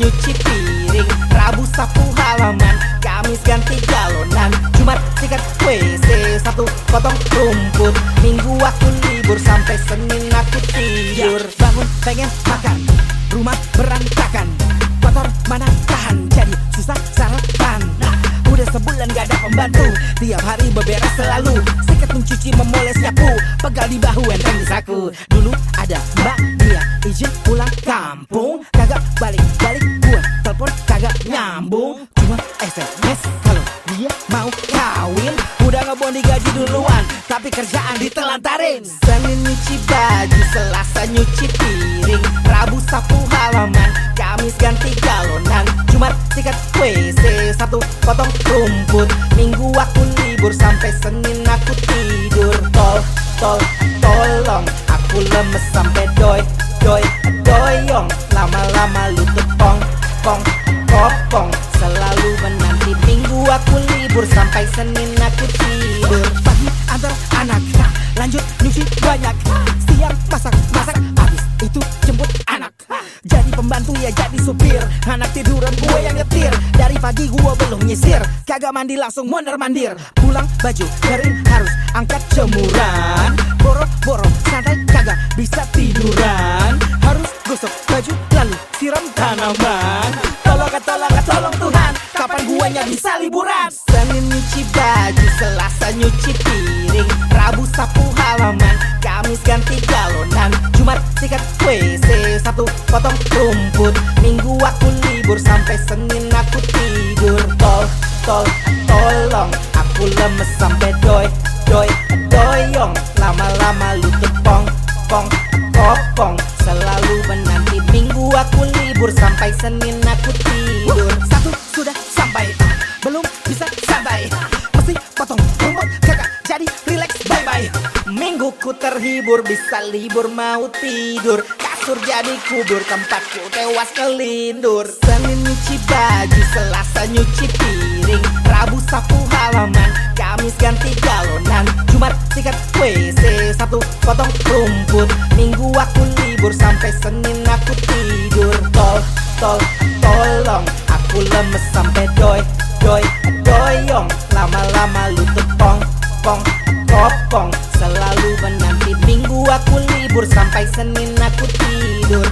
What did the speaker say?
nyuci piring Rabu sapu halaman Kamis ganti galonan Jumat sikat WC Sabtu potong rumput Minggu aku libur Sampai Senin aku tidur. Bangun pengen makan Rumah berantakan Kotor mana tahan Jadi susah sarapan. Nah, Udah sebulan gak ada pembantu Tiap hari beberes selalu. Sikat mencuci memoles nyapu Pegal di bahu enteng di saku. Dulu ada mbak dia izin pulang nyambung. Cuma SMS kalau dia mau kawin. Udah ngebon gaji duluan Tapi kerjaan ditelantarin. Senin nyuci baju Selasa nyuci piring. Rabu sapu halaman Kamis ganti galonan. Jumat sikat WC Sabtu potong rumput. Minggu aku libur Sampai Senin aku tidur. Tol, tol, tolong Aku lemes sampai doi, doi, doyong. Lama-lama lutut pong, pong, kopong Selalu menanti minggu aku libur. Sampai Senin aku tidur. Pagi antar anak Lanjut nyuci banyak. Siang masak-masak Habis itu jemput anak. Jadi pembantu ya jadi supir. Anak tiduran gue yang nyetir. Dari pagi gue belum nyisir. Kagak mandi langsung mondar mandir Pulang baju kering harus angkat jemuran. Boro-boro Tolong tolong Tuhan Kapan guanya bisa liburan? Senin nyuci baju Selasa nyuci piring Rabu sapu halaman Kamis ganti galonan Jumat sikat WC Sabtu potong rumput Minggu aku libur Sampai Senin aku tidur. Tol, tol, tolong Aku lemes sampai doi, doi, doyong. Lama-lama lutut pong, pong, kopong Selalu menanti minggu aku libur Sampai Senin aku tidur. Satu sudah sampai Belum bisa santai. Mesti potong rumput Kakak jadi relax bye bye Minggu ku terhibur Bisa libur mau tidur. Kasur jadi kubur Tempatku tewas kelindur. Senin nyuci baju Selasa nyuci piring. Rabu sapu halaman Kamis ganti galonan Jumat sikat WC Sabtu potong rumput. Minggu aku libur Sampai Senin aku tidur. Tol, tol, tolong Aku lemes sampai doi, doi, doyong. Lama-lama lutut pong, pong, kopong Selalu menanti minggu aku libur Sampai Senin aku tidur